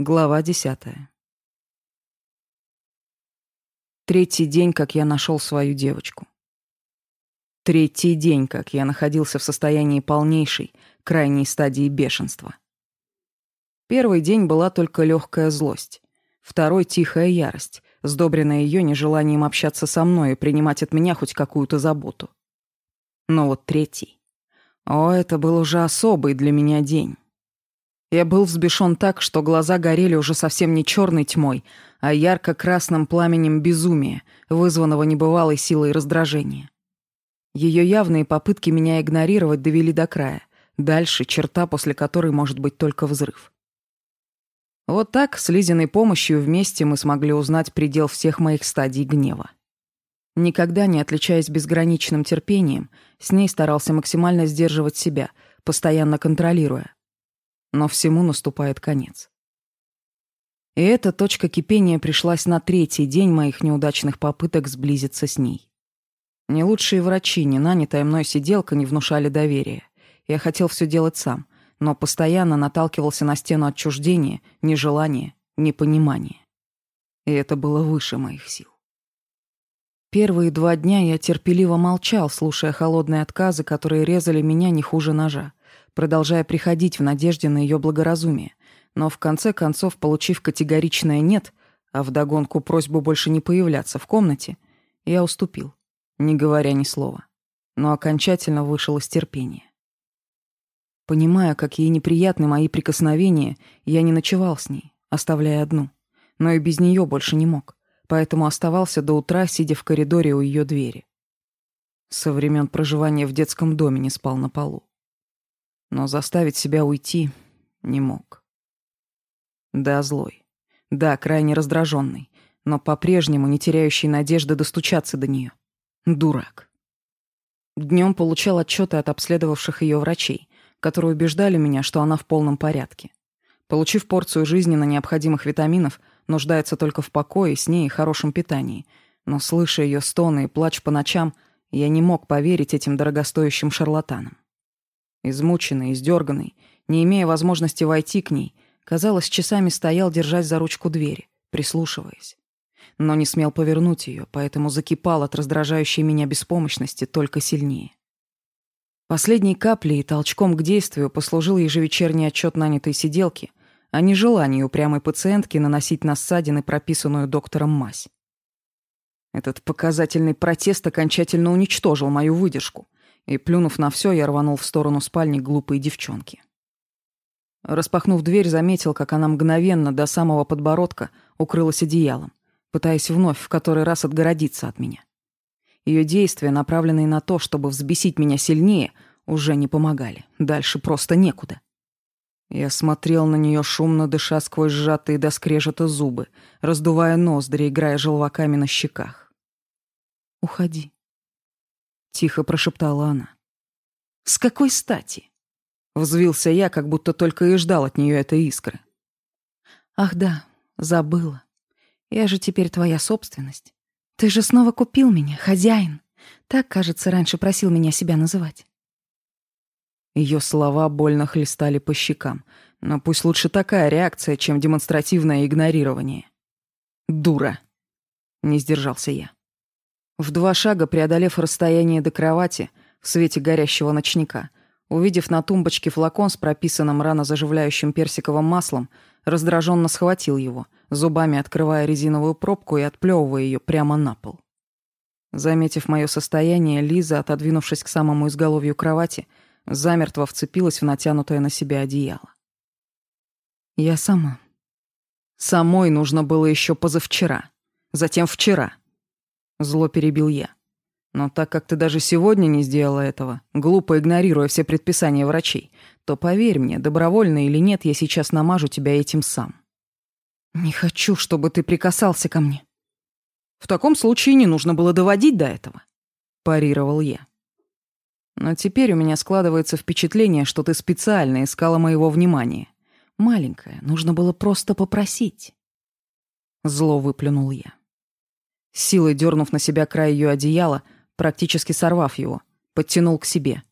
Глава десятая. Третий день, как я нашел свою девочку. Третий день, как я находился в состоянии полнейшей, крайней стадии бешенства. Первый день была только легкая злость. Второй — тихая ярость, сдобренная ее нежеланием общаться со мной и принимать от меня хоть какую-то заботу. Но вот третий. О, это был уже особый для меня день. Я был взбешен так, что глаза горели уже совсем не черной тьмой, а ярко-красным пламенем безумия, вызванного небывалой силой раздражения. Ее явные попытки меня игнорировать довели до края. Дальше черта, после которой может быть только взрыв. Вот так, с Лизиной помощью, вместе мы смогли узнать предел всех моих стадий гнева. Никогда не отличаясь безграничным терпением, с ней старался максимально сдерживать себя, постоянно контролируя но всему наступает конец. И эта точка кипения пришлась на третий день моих неудачных попыток сблизиться с ней. Ни лучшие врачи, не нанятая мной сиделка не внушали доверия. Я хотел все делать сам, но постоянно наталкивался на стену отчуждения, нежелания, непонимания. И это было выше моих сил. Первые два дня я терпеливо молчал, слушая холодные отказы, которые резали меня не хуже ножа продолжая приходить в надежде на ее благоразумие. Но в конце концов, получив категоричное «нет», а вдогонку просьбу больше не появляться в комнате, я уступил, не говоря ни слова, но окончательно вышел из терпения. Понимая, как ей неприятны мои прикосновения, я не ночевал с ней, оставляя одну, но и без нее больше не мог, поэтому оставался до утра, сидя в коридоре у ее двери. Со времен проживания в детском доме не спал на полу но заставить себя уйти не мог. Да, злой. Да, крайне раздраженный, но по-прежнему не теряющий надежды достучаться до нее. Дурак. Днем получал отчеты от обследовавших ее врачей, которые убеждали меня, что она в полном порядке. Получив порцию жизненно необходимых витаминов, нуждается только в покое, с ней и хорошем питании. Но, слыша ее стоны и плач по ночам, я не мог поверить этим дорогостоящим шарлатанам. Измученный, издерганный, не имея возможности войти к ней, казалось, часами стоял, держась за ручку двери, прислушиваясь. Но не смел повернуть ее, поэтому закипал от раздражающей меня беспомощности только сильнее. Последней каплей и толчком к действию послужил ежевечерний отчет нанятой сиделки о нежелании упрямой пациентки наносить на ссадины прописанную доктором мазь. Этот показательный протест окончательно уничтожил мою выдержку — и, плюнув на все, я рванул в сторону спальни глупой девчонки. Распахнув дверь, заметил, как она мгновенно до самого подбородка укрылась одеялом, пытаясь вновь в который раз отгородиться от меня. Ее действия, направленные на то, чтобы взбесить меня сильнее, уже не помогали. Дальше просто некуда. Я смотрел на нее, шумно дыша сквозь сжатые до скрежета зубы, раздувая ноздри, играя желваками на щеках. «Уходи», — тихо прошептала она. «С какой стати?» — взвился я, как будто только и ждал от нее этой искры. «Ах да, забыла. Я же теперь твоя собственность. Ты же снова купил меня, хозяин. Так, кажется, раньше просил меня себя называть». Ее слова больно хлестали по щекам, но пусть лучше такая реакция, чем демонстративное игнорирование. «Дура!» — не сдержался я. В два шага, преодолев расстояние до кровати, в свете горящего ночника, увидев на тумбочке флакон с прописанным ранозаживляющим персиковым маслом, раздраженно схватил его, зубами открывая резиновую пробку и отплевывая ее прямо на пол. Заметив мое состояние, Лиза, отодвинувшись к самому изголовью кровати, замертво вцепилась в натянутое на себя одеяло. «Я сама». Самой нужно было еще позавчера, затем вчера, Зло перебил я. Но так как ты даже сегодня не сделала этого, глупо игнорируя все предписания врачей, то поверь мне, добровольно или нет, я сейчас намажу тебя этим сам. Не хочу, чтобы ты прикасался ко мне. В таком случае не нужно было доводить до этого, парировал я. Но теперь у меня складывается впечатление, что ты специально искала моего внимания. Маленькое, нужно было просто попросить. Зло выплюнул я силой дернув на себя край ее одеяла, практически сорвав его, подтянул к себе.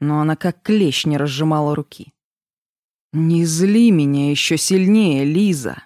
Но она как клещ не разжимала руки. «Не зли меня еще сильнее, Лиза!»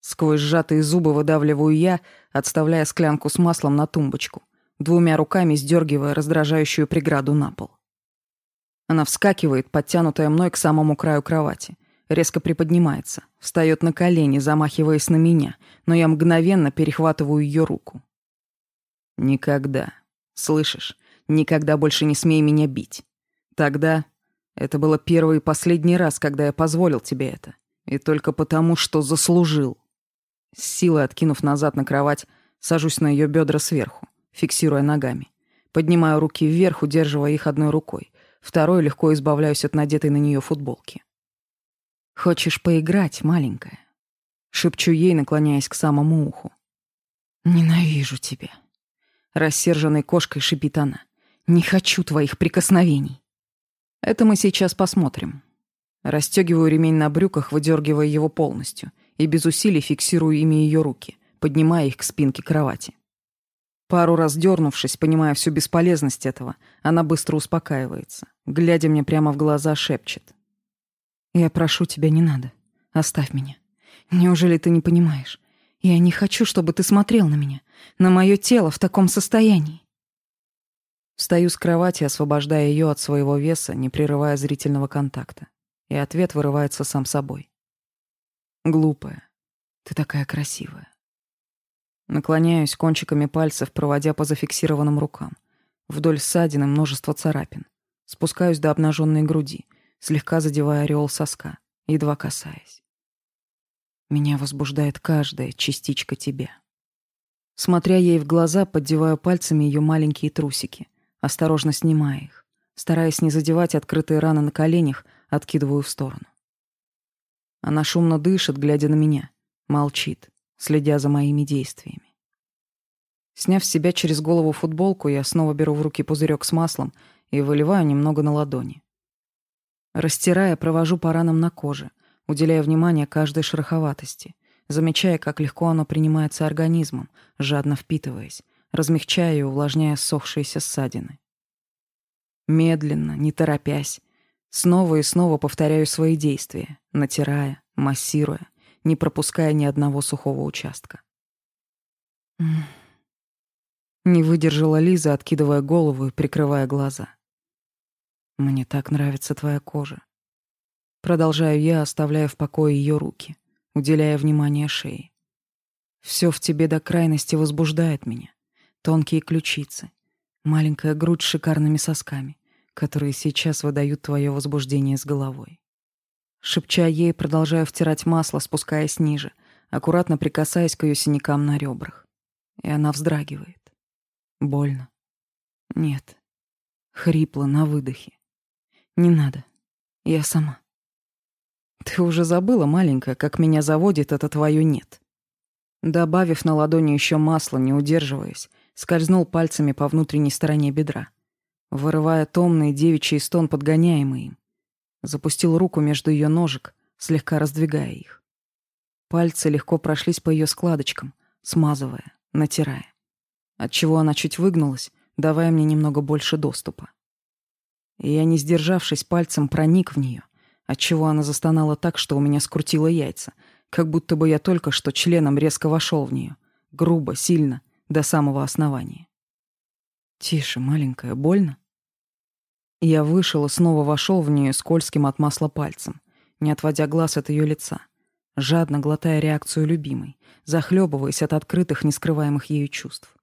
Сквозь сжатые зубы выдавливаю я, отставляя склянку с маслом на тумбочку, двумя руками сдергивая раздражающую преграду на пол. Она вскакивает, подтянутая мной к самому краю кровати, Резко приподнимается, встает на колени, замахиваясь на меня, но я мгновенно перехватываю ее руку. «Никогда. Слышишь? Никогда больше не смей меня бить. Тогда это было первый и последний раз, когда я позволил тебе это. И только потому, что заслужил». С силой откинув назад на кровать, сажусь на ее бедра сверху, фиксируя ногами. Поднимаю руки вверх, удерживая их одной рукой. Второй легко избавляюсь от надетой на нее футболки. «Хочешь поиграть, маленькая?» Шепчу ей, наклоняясь к самому уху. «Ненавижу тебя!» Рассерженной кошкой шипит она. «Не хочу твоих прикосновений!» «Это мы сейчас посмотрим». Растёгиваю ремень на брюках, выдёргивая его полностью, и без усилий фиксирую ими её руки, поднимая их к спинке кровати. Пару раз дернувшись, понимая всю бесполезность этого, она быстро успокаивается. Глядя мне прямо в глаза, шепчет. Я прошу тебя, не надо. Оставь меня. Неужели ты не понимаешь? Я не хочу, чтобы ты смотрел на меня, на мое тело в таком состоянии. Встаю с кровати, освобождая ее от своего веса, не прерывая зрительного контакта. И ответ вырывается сам собой. Глупая. Ты такая красивая. Наклоняюсь кончиками пальцев, проводя по зафиксированным рукам. Вдоль ссадины множество царапин. Спускаюсь до обнаженной груди, слегка задевая ореол соска, едва касаясь. Меня возбуждает каждая частичка тебя. Смотря ей в глаза, поддеваю пальцами ее маленькие трусики, осторожно снимая их. Стараясь не задевать открытые раны на коленях, откидываю в сторону. Она шумно дышит, глядя на меня, молчит, следя за моими действиями. Сняв с себя через голову футболку, я снова беру в руки пузырек с маслом и выливаю немного на ладони. Растирая, провожу по ранам на коже, уделяя внимание каждой шероховатости, замечая, как легко оно принимается организмом, жадно впитываясь, размягчая и увлажняя сохшиеся ссадины. Медленно, не торопясь, снова и снова повторяю свои действия, натирая, массируя, не пропуская ни одного сухого участка. Не выдержала Лиза, откидывая голову и прикрывая глаза. Мне так нравится твоя кожа. Продолжаю я, оставляя в покое ее руки, уделяя внимание шее. Все в тебе до крайности возбуждает меня. Тонкие ключицы, маленькая грудь с шикарными сосками, которые сейчас выдают твое возбуждение с головой. Шепча ей, продолжаю втирать масло, спускаясь ниже, аккуратно прикасаясь к ее синякам на ребрах. И она вздрагивает. Больно. Нет. Хрипло на выдохе. Не надо. Я сама. Ты уже забыла, маленькая, как меня заводит это твое «нет». Добавив на ладони еще масла, не удерживаясь, скользнул пальцами по внутренней стороне бедра, вырывая томный девичий стон, подгоняемый им. Запустил руку между ее ножек, слегка раздвигая их. Пальцы легко прошлись по ее складочкам, смазывая, натирая. Отчего она чуть выгнулась, давая мне немного больше доступа и я, не сдержавшись, пальцем проник в нее, отчего она застонала так, что у меня скрутило яйца, как будто бы я только что членом резко вошел в нее, грубо, сильно, до самого основания. «Тише, маленькая, больно?» Я вышел и снова вошел в нее скользким от масла пальцем, не отводя глаз от ее лица, жадно глотая реакцию любимой, захлебываясь от открытых, нескрываемых ею чувств.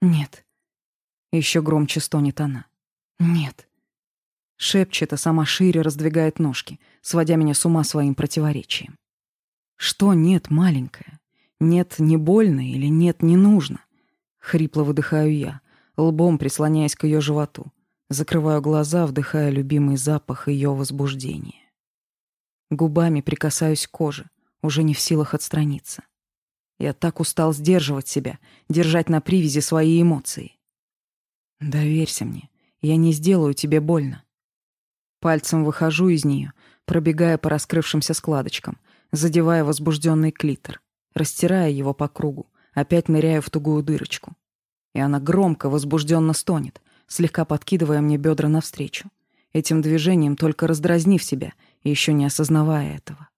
«Нет», — еще громче стонет она, — «Нет». Шепчет, а сама шире раздвигает ножки, сводя меня с ума своим противоречием. «Что нет, маленькая? Нет, не больно или нет, не нужно?» Хрипло выдыхаю я, лбом прислоняясь к ее животу. Закрываю глаза, вдыхая любимый запах ее возбуждения. Губами прикасаюсь к коже, уже не в силах отстраниться. Я так устал сдерживать себя, держать на привязи свои эмоции. «Доверься мне», я не сделаю тебе больно. Пальцем выхожу из нее, пробегая по раскрывшимся складочкам, задевая возбужденный клитор, растирая его по кругу, опять ныряю в тугую дырочку. И она громко, возбужденно стонет, слегка подкидывая мне бедра навстречу, этим движением только раздразнив себя еще не осознавая этого.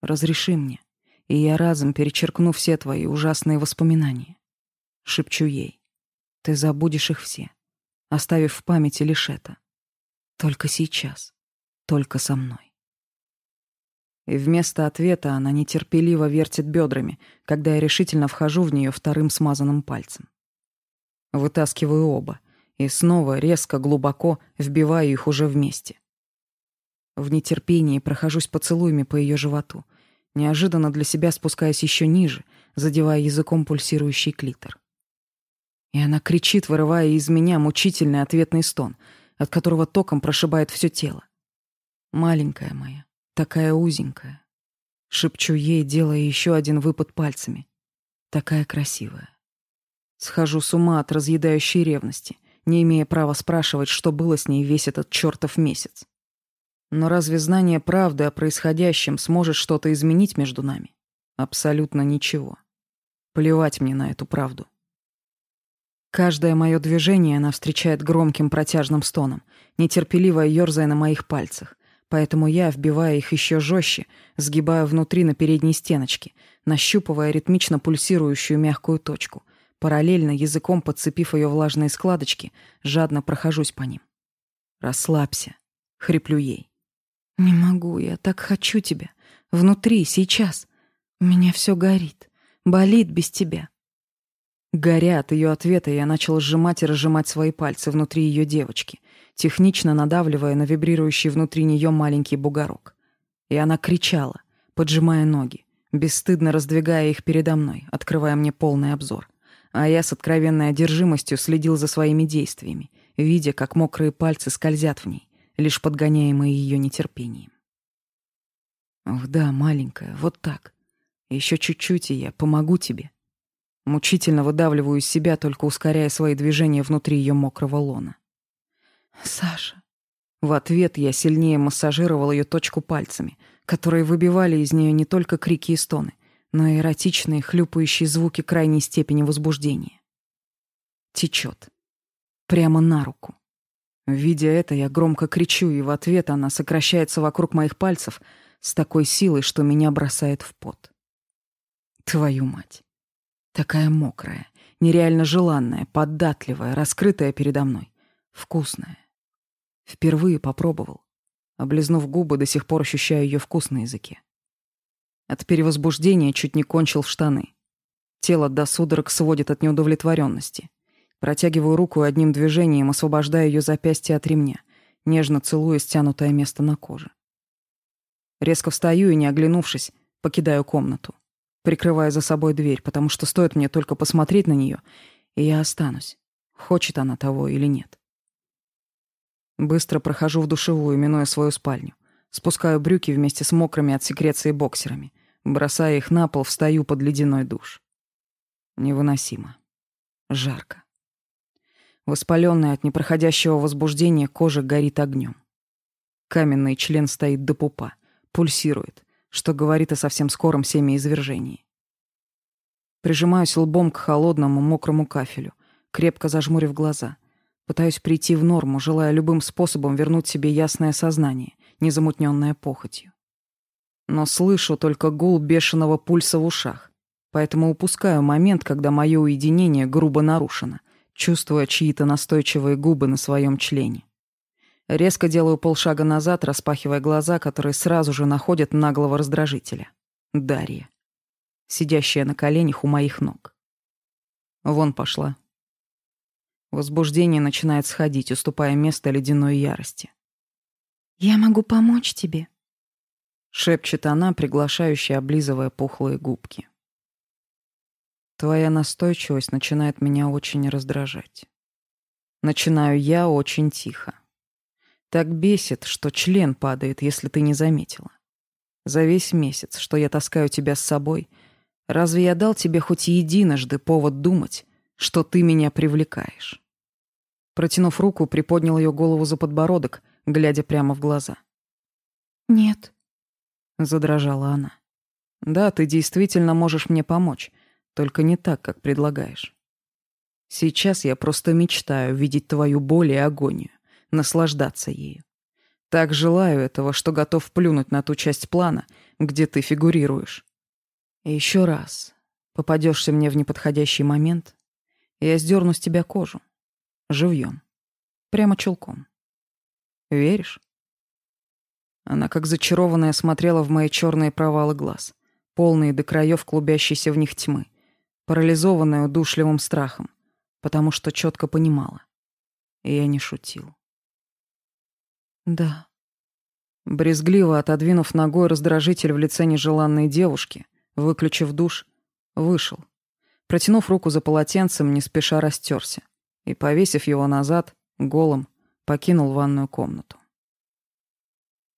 «Разреши мне, и я разом перечеркну все твои ужасные воспоминания». Шепчу ей. «Ты забудешь их все оставив в памяти лишь это. Только сейчас, только со мной. И вместо ответа она нетерпеливо вертит бедрами, когда я решительно вхожу в нее вторым смазанным пальцем. Вытаскиваю оба и снова резко, глубоко вбиваю их уже вместе. В нетерпении прохожусь поцелуями по ее животу, неожиданно для себя спускаясь еще ниже, задевая языком пульсирующий клитор. И она кричит, вырывая из меня мучительный ответный стон, от которого током прошибает все тело. «Маленькая моя, такая узенькая». Шепчу ей, делая еще один выпад пальцами. «Такая красивая». Схожу с ума от разъедающей ревности, не имея права спрашивать, что было с ней весь этот чертов месяц. Но разве знание правды о происходящем сможет что-то изменить между нами? Абсолютно ничего. Плевать мне на эту правду. Каждое мое движение она встречает громким протяжным стоном, нетерпеливо ерзая на моих пальцах. Поэтому я, вбивая их еще жестче, сгибаю внутри на передней стеночке, нащупывая ритмично пульсирующую мягкую точку. Параллельно языком подцепив ее влажные складочки, жадно прохожусь по ним. «Расслабься», — хриплю ей. «Не могу, я так хочу тебя. Внутри, сейчас. У меня все горит, болит без тебя. Горя от ее ответа, я начал сжимать и разжимать свои пальцы внутри ее девочки, технично надавливая на вибрирующий внутри нее маленький бугорок. И она кричала, поджимая ноги, бесстыдно раздвигая их передо мной, открывая мне полный обзор. А я с откровенной одержимостью следил за своими действиями, видя, как мокрые пальцы скользят в ней, лишь подгоняемые ее нетерпением. «Ох да, маленькая, вот так. Еще чуть-чуть, и я помогу тебе», Мучительно выдавливаю из себя, только ускоряя свои движения внутри ее мокрого лона. «Саша». В ответ я сильнее массажировал ее точку пальцами, которые выбивали из нее не только крики и стоны, но и эротичные, хлюпающие звуки крайней степени возбуждения. Течет. Прямо на руку. Видя это, я громко кричу, и в ответ она сокращается вокруг моих пальцев с такой силой, что меня бросает в пот. Твою мать. Такая мокрая, нереально желанная, податливая, раскрытая передо мной. Вкусная. Впервые попробовал. Облизнув губы, до сих пор ощущаю ее вкус на языке. От перевозбуждения чуть не кончил в штаны. Тело до судорог сводит от неудовлетворенности. Протягиваю руку и одним движением освобождаю ее запястье от ремня, нежно целуя стянутое место на коже. Резко встаю и, не оглянувшись, покидаю комнату прикрывая за собой дверь, потому что стоит мне только посмотреть на нее, и я останусь, хочет она того или нет. Быстро прохожу в душевую, минуя свою спальню. Спускаю брюки вместе с мокрыми от секреции боксерами. Бросая их на пол, встаю под ледяной душ. Невыносимо. Жарко. Воспаленная от непроходящего возбуждения кожа горит огнем. Каменный член стоит до пупа, пульсирует — что говорит о совсем скором семяизвержении. Прижимаюсь лбом к холодному, мокрому кафелю, крепко зажмурив глаза. Пытаюсь прийти в норму, желая любым способом вернуть себе ясное сознание, незамутненное похотью. Но слышу только гул бешеного пульса в ушах, поэтому упускаю момент, когда мое уединение грубо нарушено, чувствуя чьи-то настойчивые губы на своем члене. Резко делаю полшага назад, распахивая глаза, которые сразу же находят наглого раздражителя. Дарья, сидящая на коленях у моих ног. Вон пошла. Возбуждение начинает сходить, уступая место ледяной ярости. «Я могу помочь тебе», — шепчет она, приглашающая, облизывая пухлые губки. Твоя настойчивость начинает меня очень раздражать. Начинаю я очень тихо. Так бесит, что член падает, если ты не заметила. За весь месяц, что я таскаю тебя с собой, разве я дал тебе хоть единожды повод думать, что ты меня привлекаешь?» Протянув руку, приподнял ее голову за подбородок, глядя прямо в глаза. «Нет», — задрожала она. «Да, ты действительно можешь мне помочь, только не так, как предлагаешь. Сейчас я просто мечтаю видеть твою боль и агонию наслаждаться ею. Так желаю этого, что готов плюнуть на ту часть плана, где ты фигурируешь. И еще раз. Попадешься мне в неподходящий момент, я сдерну с тебя кожу. Живьем. Прямо чулком. Веришь? Она как зачарованная смотрела в мои черные провалы глаз, полные до краев клубящейся в них тьмы, парализованная удушливым страхом, потому что четко понимала. И я не шутил. «Да». Брезгливо отодвинув ногой раздражитель в лице нежеланной девушки, выключив душ, вышел. Протянув руку за полотенцем, не спеша растерся и, повесив его назад, голым, покинул ванную комнату.